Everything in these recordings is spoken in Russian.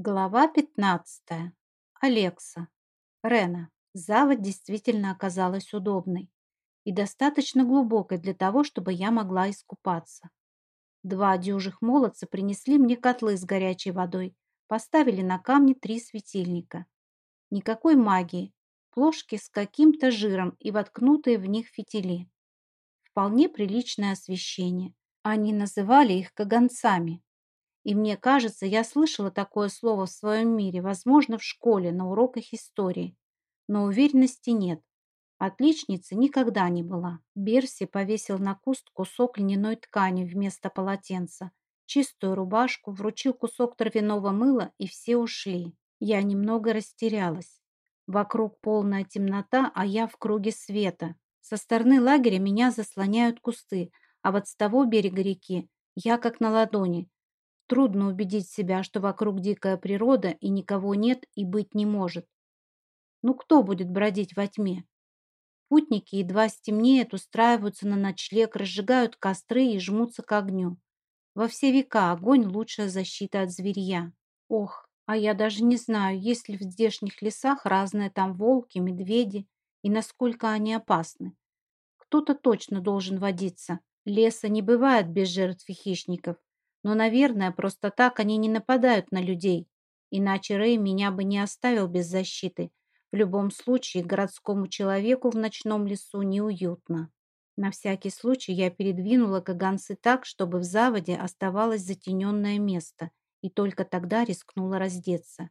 Глава 15. Алекса. Рена. Заводь действительно оказалась удобной и достаточно глубокой для того, чтобы я могла искупаться. Два дюжих молодца принесли мне котлы с горячей водой, поставили на камни три светильника. Никакой магии, плошки с каким-то жиром и воткнутые в них фитили. Вполне приличное освещение. Они называли их каганцами. И мне кажется, я слышала такое слово в своем мире, возможно, в школе, на уроках истории. Но уверенности нет. Отличницы никогда не была. Берси повесил на куст кусок льняной ткани вместо полотенца, чистую рубашку, вручил кусок травяного мыла, и все ушли. Я немного растерялась. Вокруг полная темнота, а я в круге света. Со стороны лагеря меня заслоняют кусты, а вот с того берега реки я как на ладони. Трудно убедить себя, что вокруг дикая природа и никого нет и быть не может. Ну кто будет бродить во тьме? Путники едва стемнеет, устраиваются на ночлег, разжигают костры и жмутся к огню. Во все века огонь – лучшая защита от зверья. Ох, а я даже не знаю, есть ли в здешних лесах разные там волки, медведи и насколько они опасны. Кто-то точно должен водиться. Леса не бывает без жертв и хищников. Но, наверное, просто так они не нападают на людей. Иначе Рэй меня бы не оставил без защиты. В любом случае, городскому человеку в ночном лесу неуютно. На всякий случай я передвинула каганцы так, чтобы в заводе оставалось затененное место, и только тогда рискнула раздеться.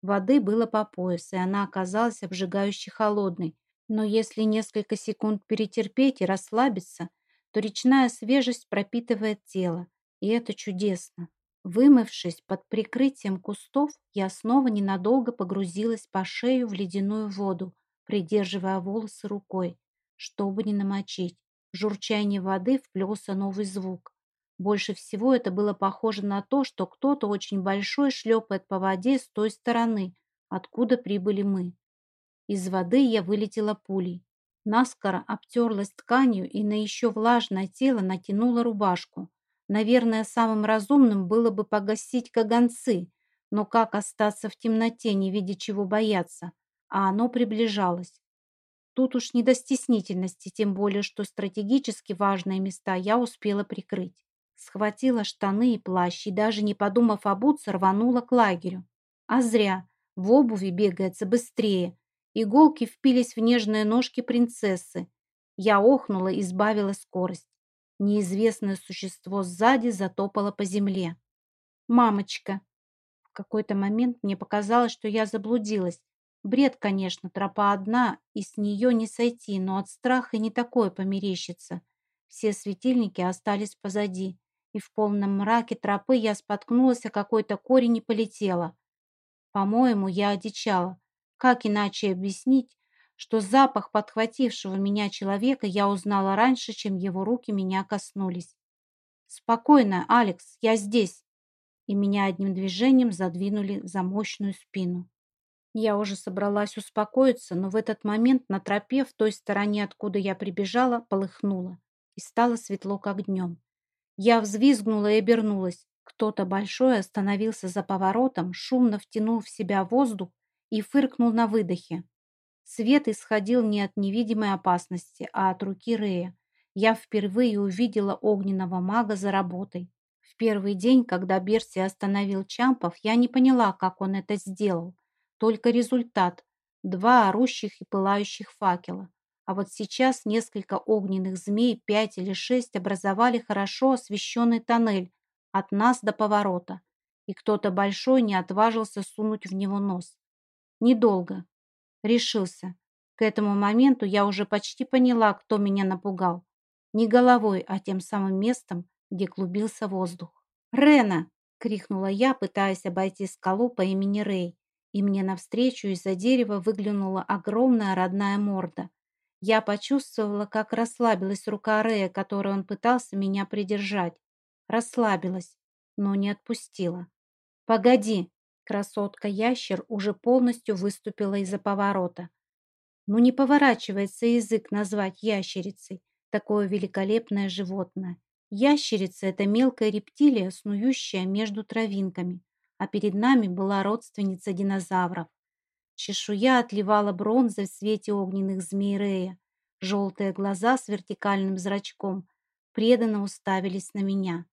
Воды было по пояс, и она оказалась обжигающе холодной, но если несколько секунд перетерпеть и расслабиться, то речная свежесть пропитывает тело, и это чудесно. Вымывшись под прикрытием кустов, я снова ненадолго погрузилась по шею в ледяную воду, придерживая волосы рукой, чтобы не намочить. В журчании воды вплелся новый звук. Больше всего это было похоже на то, что кто-то очень большой шлепает по воде с той стороны, откуда прибыли мы. Из воды я вылетела пулей. Наскоро обтерлась тканью и на еще влажное тело натянула рубашку. Наверное, самым разумным было бы погасить каганцы, но как остаться в темноте, не видя чего бояться? А оно приближалось. Тут уж не до стеснительности, тем более, что стратегически важные места я успела прикрыть. Схватила штаны и плащ и, даже не подумав обуться, рванула к лагерю. А зря. В обуви бегается быстрее. Иголки впились в нежные ножки принцессы. Я охнула и сбавила скорость. Неизвестное существо сзади затопало по земле. «Мамочка!» В какой-то момент мне показалось, что я заблудилась. Бред, конечно, тропа одна, и с нее не сойти, но от страха не такое померещится. Все светильники остались позади, и в полном мраке тропы я споткнулась о какой-то корень и полетела. По-моему, я одичала. Как иначе объяснить, что запах подхватившего меня человека я узнала раньше, чем его руки меня коснулись. «Спокойно, Алекс, я здесь!» И меня одним движением задвинули за мощную спину. Я уже собралась успокоиться, но в этот момент на тропе в той стороне, откуда я прибежала, полыхнуло и стало светло, как днем. Я взвизгнула и обернулась. Кто-то большой остановился за поворотом, шумно втянул в себя воздух и фыркнул на выдохе. Свет исходил не от невидимой опасности, а от руки Рея. Я впервые увидела огненного мага за работой. В первый день, когда Берси остановил Чампов, я не поняла, как он это сделал. Только результат – два орущих и пылающих факела. А вот сейчас несколько огненных змей, пять или шесть, образовали хорошо освещенный тоннель от нас до поворота. И кто-то большой не отважился сунуть в него нос. Недолго, Решился. К этому моменту я уже почти поняла, кто меня напугал. Не головой, а тем самым местом, где клубился воздух. «Рена!» — крикнула я, пытаясь обойти скалу по имени Рэй. И мне навстречу из-за дерева выглянула огромная родная морда. Я почувствовала, как расслабилась рука Рэя, которой он пытался меня придержать. Расслабилась, но не отпустила. «Погоди!» Красотка-ящер уже полностью выступила из-за поворота. Ну не поворачивается язык назвать ящерицей такое великолепное животное. Ящерица – это мелкая рептилия, снующая между травинками. а перед нами была родственница динозавров. Чешуя отливала бронзой в свете огненных змей Рея. Желтые глаза с вертикальным зрачком преданно уставились на меня.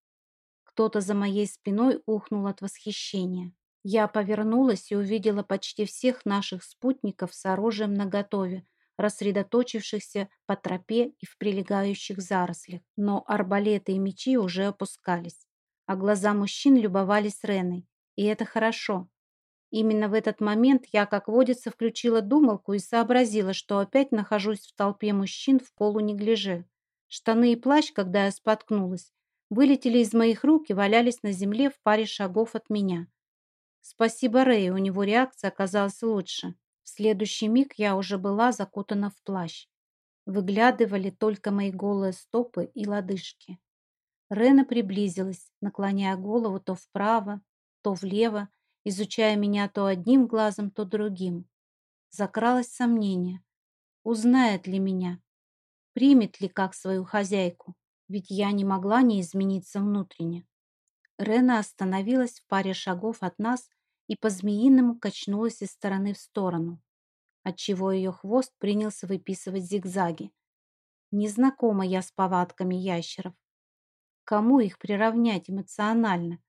Кто-то за моей спиной ухнул от восхищения. Я повернулась и увидела почти всех наших спутников с оружием наготове, рассредоточившихся по тропе и в прилегающих зарослях. Но арбалеты и мечи уже опускались, а глаза мужчин любовались Реной. И это хорошо. Именно в этот момент я, как водится, включила думалку и сообразила, что опять нахожусь в толпе мужчин в полунеглиже. Штаны и плащ, когда я споткнулась, вылетели из моих рук и валялись на земле в паре шагов от меня. Спасибо Рэю, у него реакция оказалась лучше. В следующий миг я уже была закутана в плащ. Выглядывали только мои голые стопы и лодыжки. Рена приблизилась, наклоняя голову то вправо, то влево, изучая меня то одним глазом, то другим. Закралось сомнение. Узнает ли меня? Примет ли как свою хозяйку? Ведь я не могла не измениться внутренне. Рена остановилась в паре шагов от нас и по-змеиному качнулась из стороны в сторону, отчего ее хвост принялся выписывать зигзаги. Незнакома я с повадками ящеров. Кому их приравнять эмоционально?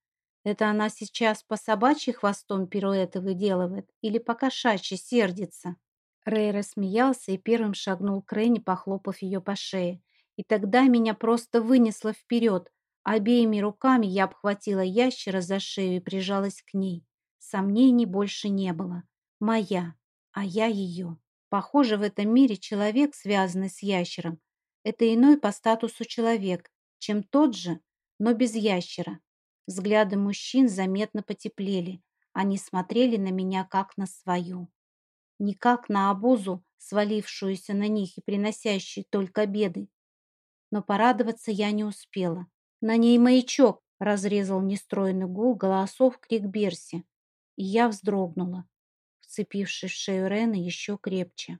Это она сейчас по собачьи хвостом пируэты выделывает или по кошачьи сердится? Рэй рассмеялся и первым шагнул к Ренни, похлопав ее по шее. И тогда меня просто вынесло вперед. Обеими руками я обхватила ящера за шею и прижалась к ней. Сомнений больше не было. Моя, а я ее. Похоже, в этом мире человек, связанный с ящером, это иной по статусу человек, чем тот же, но без ящера. Взгляды мужчин заметно потеплели. Они смотрели на меня как на свою. Не как на обузу, свалившуюся на них и приносящую только беды. Но порадоваться я не успела. На ней маячок, разрезал нестроенный гул голосов крик Берси и я вздрогнула, вцепившись в шею Рены еще крепче.